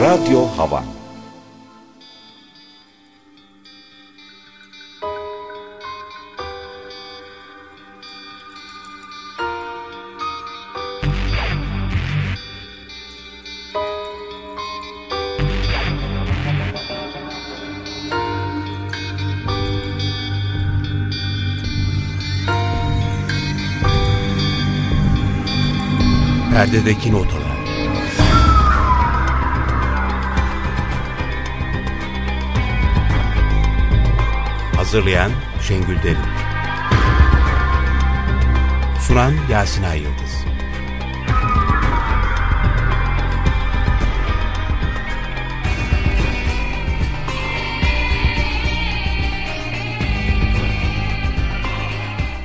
Radyo Hava Perdedeki notalar. Hazırlayan Şengül Derin. Sunan Yasin Yıldız.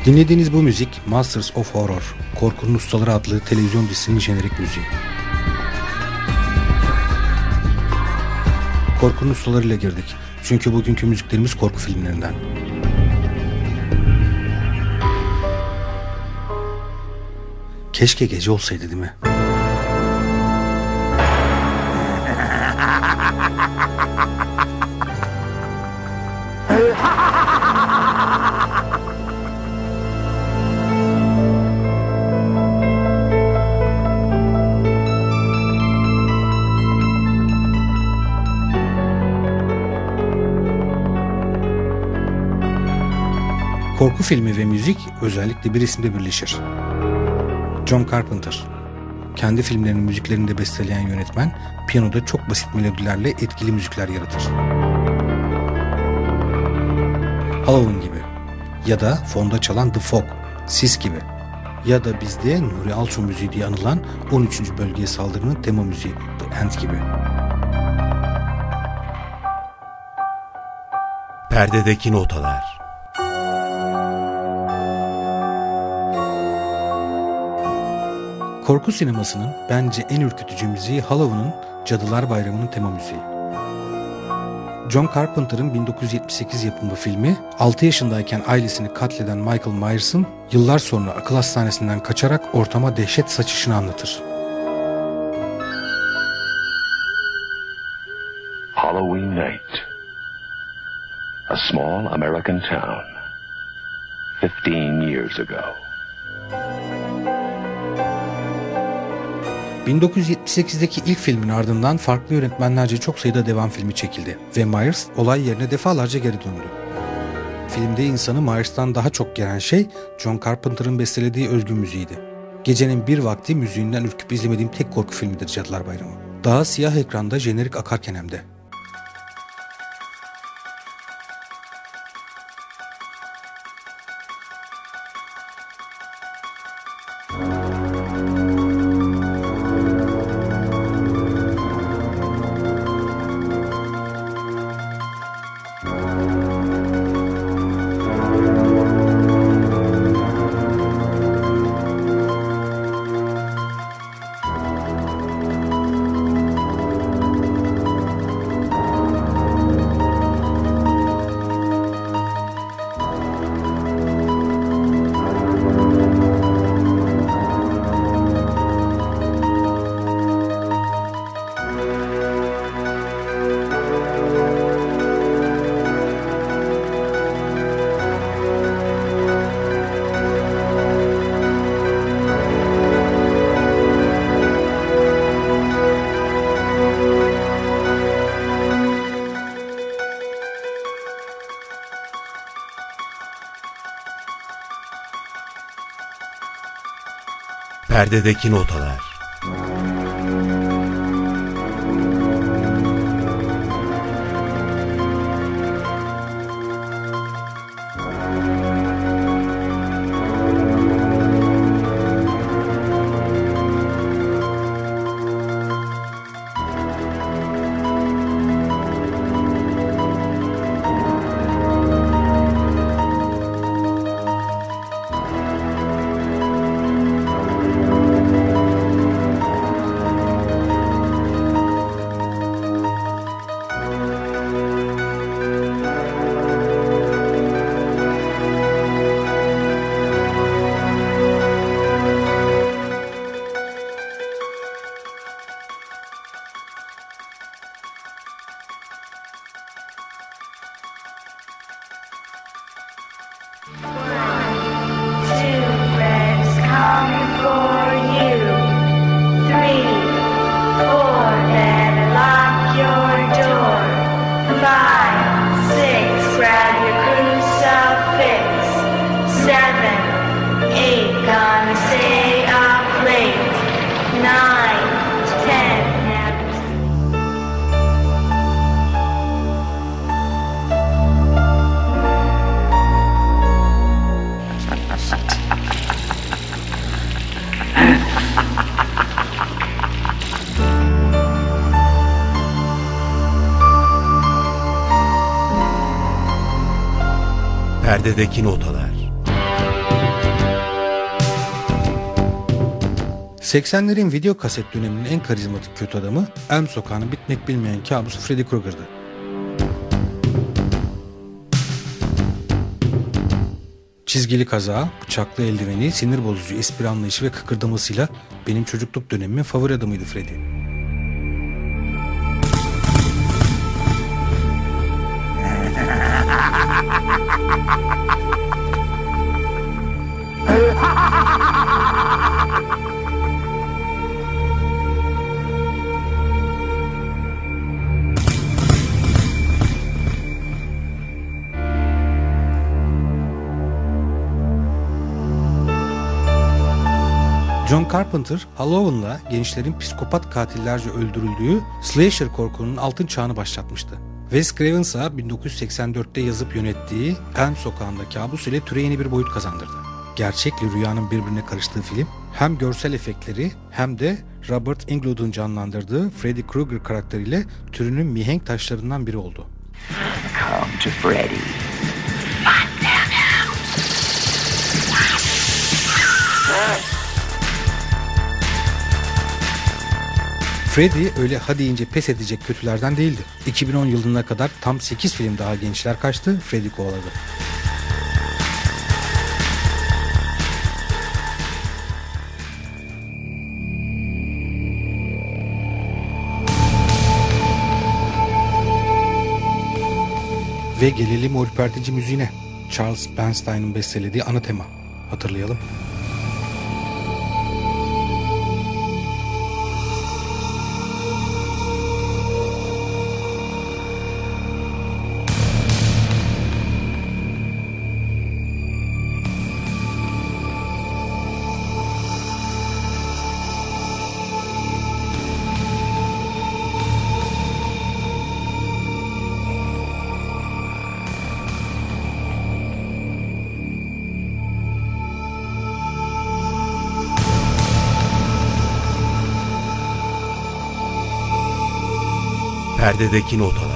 Dinlediğiniz bu müzik Masters of Horror, Korkunun Ustaları adlı televizyon dizisinin jenerik müziği. Korkunun ustalarıyla girdik. Çünkü bugünkü müziklerimiz korku filmlerinden. Keşke gece olsaydı değil mi? Korku filmi ve müzik özellikle bir isimde birleşir. John Carpenter. Kendi filmlerinin müziklerini de besteleyen yönetmen, piyanoda çok basit melodilerle etkili müzikler yaratır. Halloween gibi ya da fonda çalan The Fog, Sis gibi ya da bizde Nuri Alço müziği diye anılan 13. bölgeye saldırının tema müziği The End gibi. Perdedeki notalar. Korku sinemasının bence en ürkütücü müziği Halloween'ın Cadılar Bayramı'nın tema müziği. John Carpenter'ın 1978 yapımı filmi 6 yaşındayken ailesini katleden Michael Myers'ın yıllar sonra akıl hastanesinden kaçarak ortama dehşet saçışını anlatır. Halloween night. A small American town. 15 years ago. 1978'deki ilk filmin ardından farklı yönetmenlerce çok sayıda devam filmi çekildi ve Myers olay yerine defalarca geri döndü. Filmde insanı Myers'tan daha çok gelen şey John Carpenter'ın bestelediği özgün müziğiydi. Gecenin bir vakti müziğinden ürküp izlemediğim tek korku filmidir Cadılar Bayramı. Daha siyah ekranda jenerik akarken hem de. Perdedeki notalar. Perdedeki notalar. 80'lerin video kaset döneminin en karizmatik kötü adamı Elm Sokağı'nın bitmek bilmeyen kabusu Freddy Krueger'dı. Çizgili kaza, bıçaklı eldiveni, sinir bozucu espri anlayışı ve kıkırdamasıyla benim çocukluk dönemimin favori adamıydı Freddy. John Carpenter, Halloween'la gençlerin psikopat katillerce öldürüldüğü slasher korkunun altın çağını başlatmıştı. Wes Craven ise 1984'te yazıp yönettiği Elm Sokağı'nda kabus ile türe yeni bir boyut kazandırdı. Gerçekle rüyanın birbirine karıştığı film hem görsel efektleri hem de Robert Englund'un canlandırdığı Freddy Krueger karakteriyle türünün mihenk taşlarından biri oldu. Come to Freddy. Freddy öyle hadi deyince pes edecek kötülerden değildi. 2010 yılına kadar tam 8 film daha gençler kaçtı, Freddy kovaladı. Ve gelelim o ürpertici müziğine. Charles Bernstein'ın bestelediği ana tema. Hatırlayalım. Perdedeki notalar.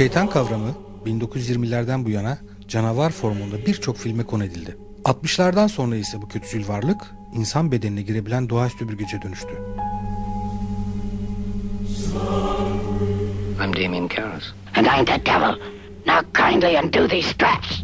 Şeytan kavramı 1920'lerden bu yana canavar formunda birçok filme konu edildi. 60'lardan sonra ise bu kötücül varlık insan bedenine girebilen doğaüstü bir güce dönüştü. I'm Damien Karras. And I'm the devil. Now kindly undo these straps.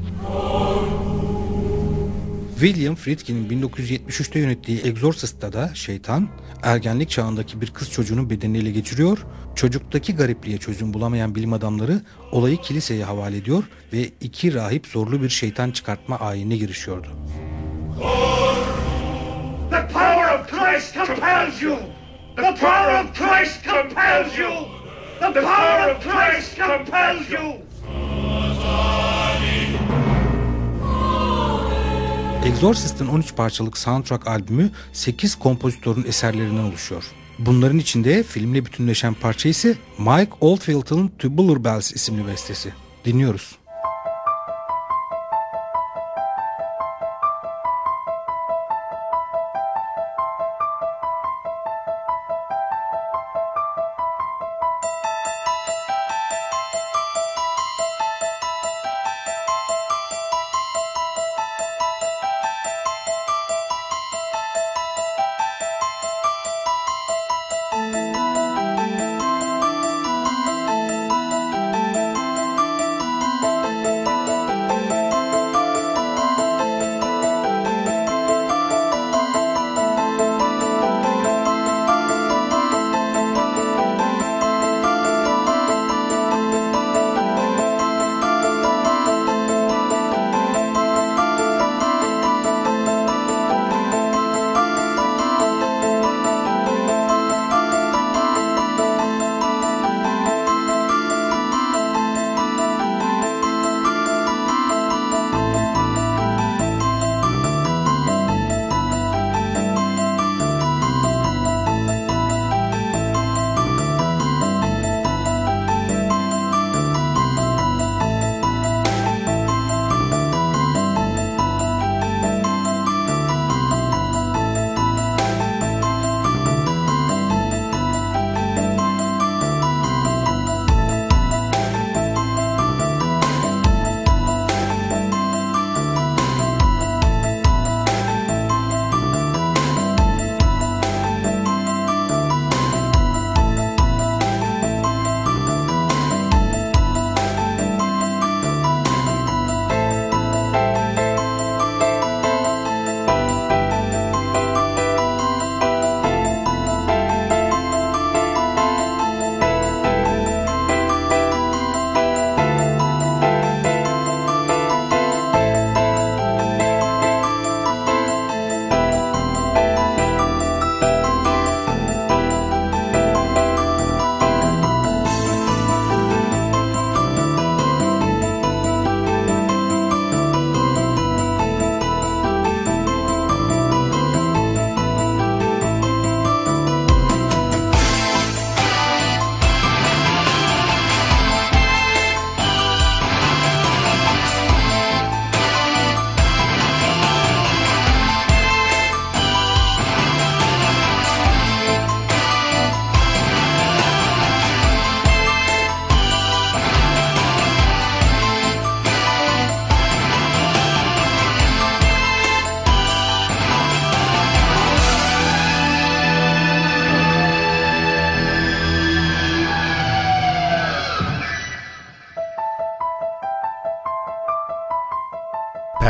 William Friedkin'in 1973'te yönettiği Exorcist'ta da şeytan ergenlik çağındaki bir kız çocuğunun bedenini geçiriyor, çocuktaki garipliğe çözüm bulamayan bilim adamları olayı kiliseye havale ediyor ve iki rahip zorlu bir şeytan çıkartma ayinine girişiyordu. The power of Christ compels you! The power of Christ compels you! The power of Christ compels you! Exorcist'in 13 parçalık soundtrack albümü 8 kompozitörün eserlerinden oluşuyor. Bunların içinde filmle bütünleşen parça ise Mike Oldfield'ın Tubular Bells isimli bestesi. Dinliyoruz.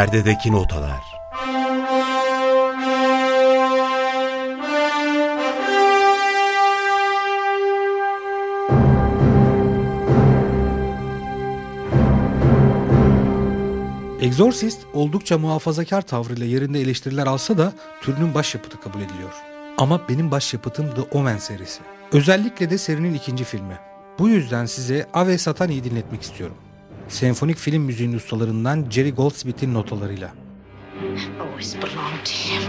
Perdedeki notalar. Exorcist oldukça muhafazakar tavrıyla yerinde eleştiriler alsa da türünün başyapıtı kabul ediliyor. Ama benim başyapıtım The Omen serisi. Özellikle de serinin ikinci filmi. Bu yüzden size Ave Satani'yi dinletmek istiyorum. Senfonik film müziğinin ustalarından Jerry Goldsmith'in notalarıyla. always belonged to him.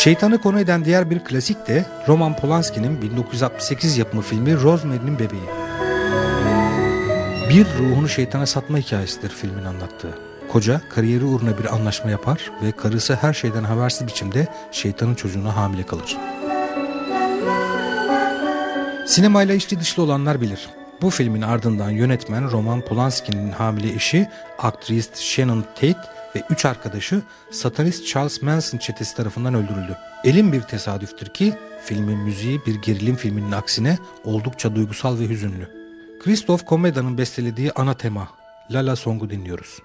Şeytanı konu eden diğer bir klasik de Roman Polanski'nin 1968 yapımı filmi Rosemary'nin Bebeği. Bir ruhunu şeytana satma hikayesidir filmin anlattığı. Koca kariyeri uğruna bir anlaşma yapar ve karısı her şeyden habersiz biçimde şeytanın çocuğuna hamile kalır. Sinemayla içli dışlı olanlar bilir. Bu filmin ardından yönetmen Roman Polanski'nin hamile eşi aktris Shannon Tate ve üç arkadaşı satanist Charles Manson çetesi tarafından öldürüldü. Elin bir tesadüftür ki filmin müziği bir gerilim filminin aksine oldukça duygusal ve hüzünlü. Christoph Komeda'nın bestelediği ana tema Lala Song'u dinliyoruz.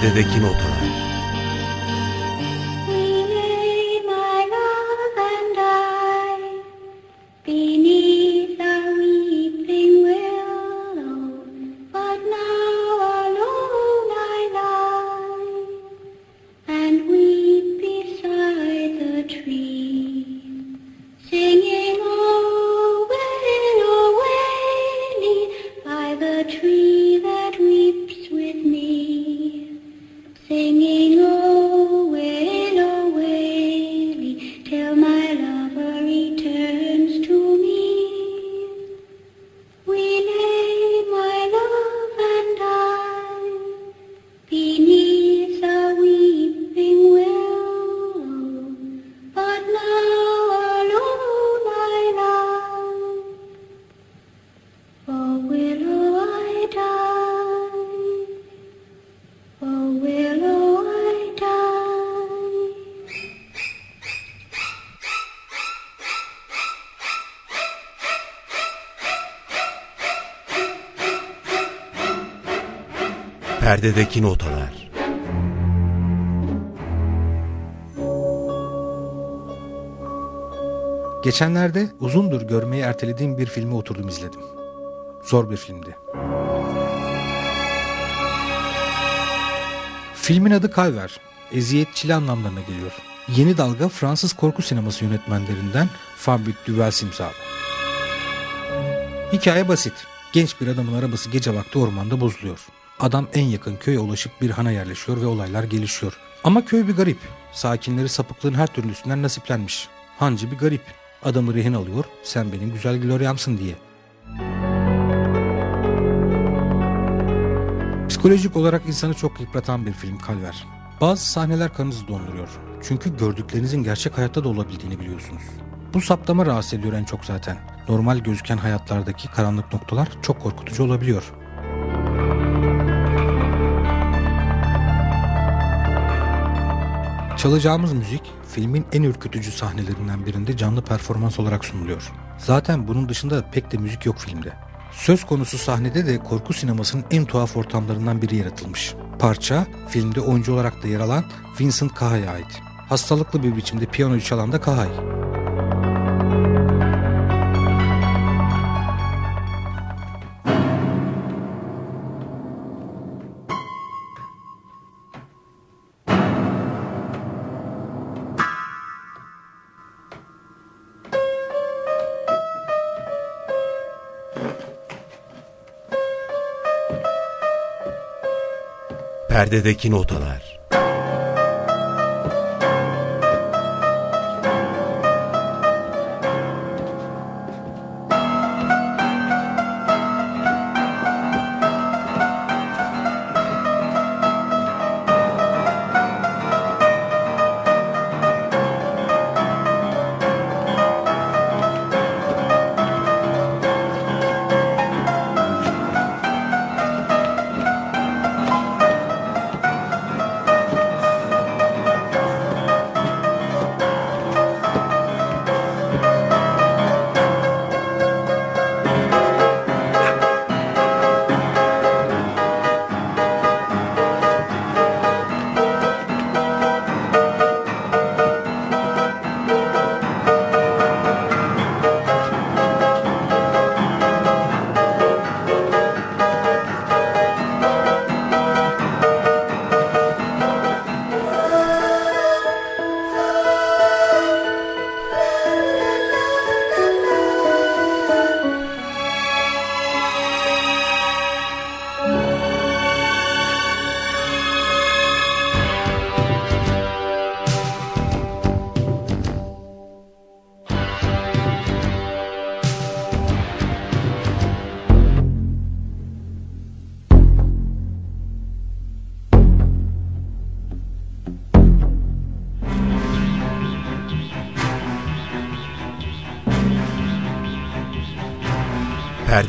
Perdedeki notalar. We Perdedeki notalar. Geçenlerde uzundur görmeyi ertelediğim bir filmi oturdum izledim. Zor bir filmdi. Filmin adı Calver, eziyetçili anlamlarına geliyor. Yeni dalga Fransız korku sineması yönetmenlerinden Fabrice Duvel imzalı. Hikaye basit. Genç bir adamın arabası gece vakti ormanda bozuluyor. Adam en yakın köye ulaşıp bir hana yerleşiyor ve olaylar gelişiyor. Ama köy bir garip. Sakinleri sapıklığın her türlüsünden nasiplenmiş. Hancı bir garip. Adamı rehin alıyor, sen benim güzel Gloria'msın diye. Psikolojik olarak insanı çok yıpratan bir film Kalver. Bazı sahneler kanınızı donduruyor. Çünkü gördüklerinizin gerçek hayatta da olabildiğini biliyorsunuz. Bu saptama rahatsız ediyor en çok zaten. Normal gözüken hayatlardaki karanlık noktalar çok korkutucu olabiliyor. Çalacağımız müzik filmin en ürkütücü sahnelerinden birinde canlı performans olarak sunuluyor. Zaten bunun dışında pek de müzik yok filmde. Söz konusu sahnede de korku sinemasının en tuhaf ortamlarından biri yaratılmış. Parça filmde oyuncu olarak da yer alan Vincent Kaha'ya ait. Hastalıklı bir biçimde piyanoyu çalan da Kahay. Perdedeki notalar.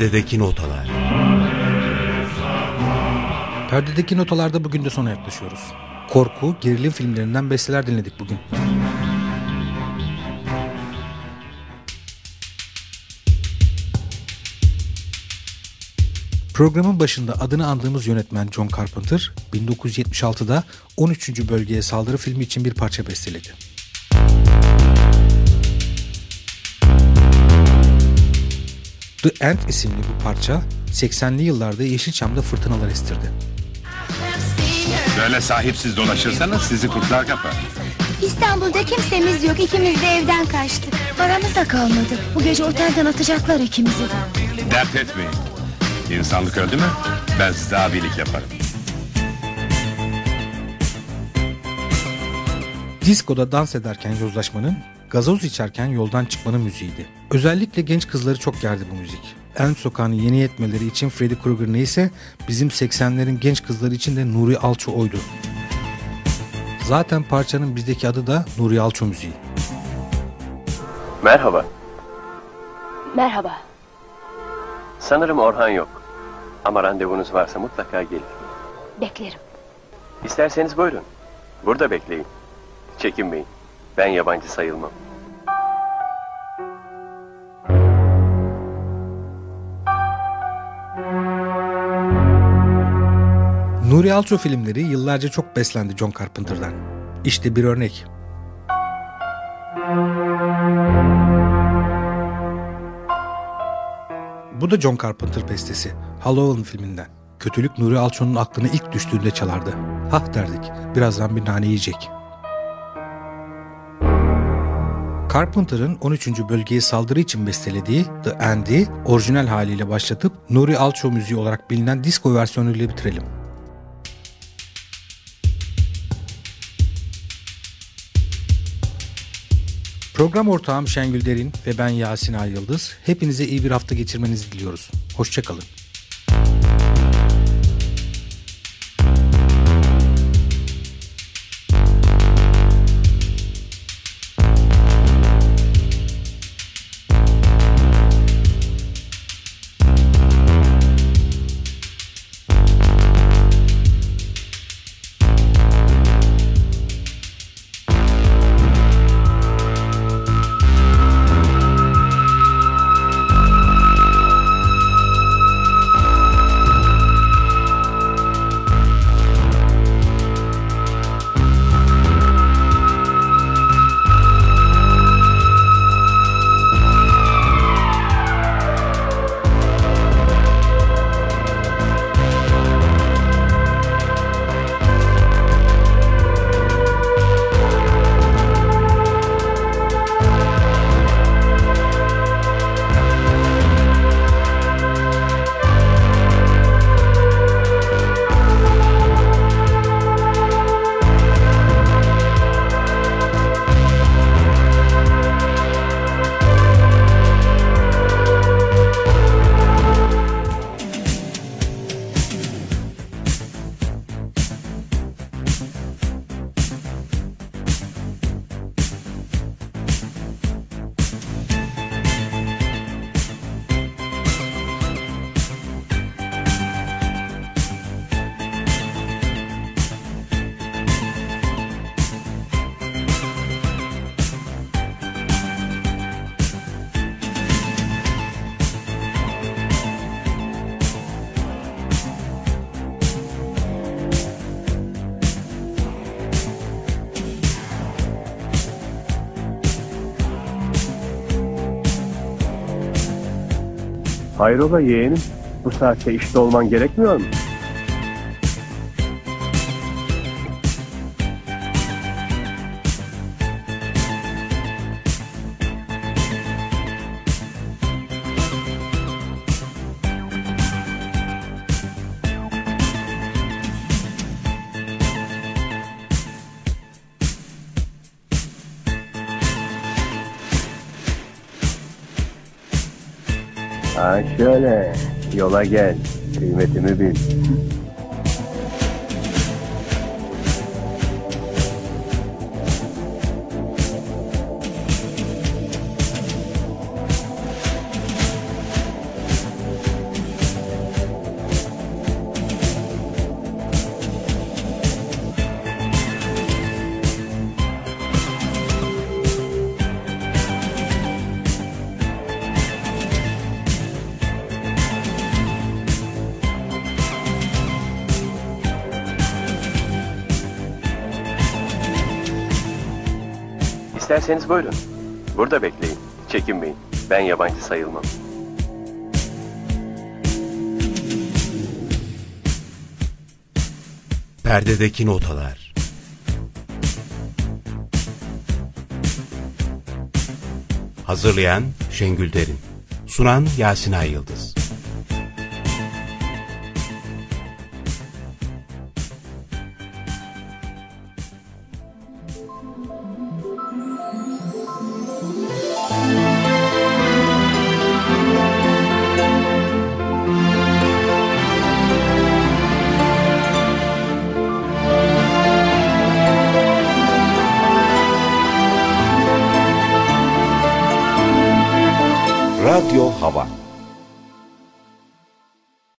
Perdedeki notalar. Perdedeki notalarda bugün de sona yaklaşıyoruz. Korku, gerilim filmlerinden besteler dinledik bugün. Programın başında adını andığımız yönetmen John Carpenter, 1976'da 13. Bölgeye Saldırı filmi için bir parça besteledi. The End isimli bu parça 80'li yıllarda Yeşilçam'da fırtınalar estirdi. Böyle sahipsiz dolaşırsanız sizi kurtlar kapar. İstanbul'da kimsemiz yok. İkimiz de evden kaçtık. Paramız da kalmadı. Bu gece otelden atacaklar ikimizi. Dert etmeyin. İnsanlık öldü mü ben size abilik yaparım. Diskoda dans ederken yozlaşmanın, gazoz içerken yoldan çıkmanın müziğiydi. Özellikle genç kızları çok gerdi bu müzik. Elm Sokağı'nı yeni etmeleri için Freddy Krueger neyse bizim 80'lerin genç kızları için de Nuri Alço oydu. Zaten parçanın bizdeki adı da Nuri Alço müziği. Merhaba. Merhaba. Sanırım Orhan yok. Ama randevunuz varsa mutlaka gelin. Beklerim. İsterseniz buyurun. Burada bekleyin. Çekinmeyin. Ben yabancı sayılmam. Nuri Alço filmleri yıllarca çok beslendi John Carpenter'dan. İşte bir örnek. Bu da John Carpenter bestesi. Halloween filminden. Kötülük Nuri Alço'nun aklına ilk düştüğünde çalardı. Hah derdik, birazdan bir nane yiyecek. Carpenter'ın 13. bölgeye saldırı için bestelediği The End'i orijinal haliyle başlatıp Nuri Alço müziği olarak bilinen disco versiyonuyla bitirelim. Program ortağım Şengül Derin ve ben Yasin Ay Yıldız. Hepinize iyi bir hafta geçirmenizi diliyoruz. Hoşçakalın. Hayrola yeğenim? Bu saatte işte olman gerekmiyor mu? Ha şöyle, yola gel, kıymetimi bil. İsterseniz buyurun. Burada bekleyin. Çekinmeyin. Ben yabancı sayılmam. Perdedeki notalar. Hazırlayan Şengül Derin. Sunan Yasin Ay Yıldız.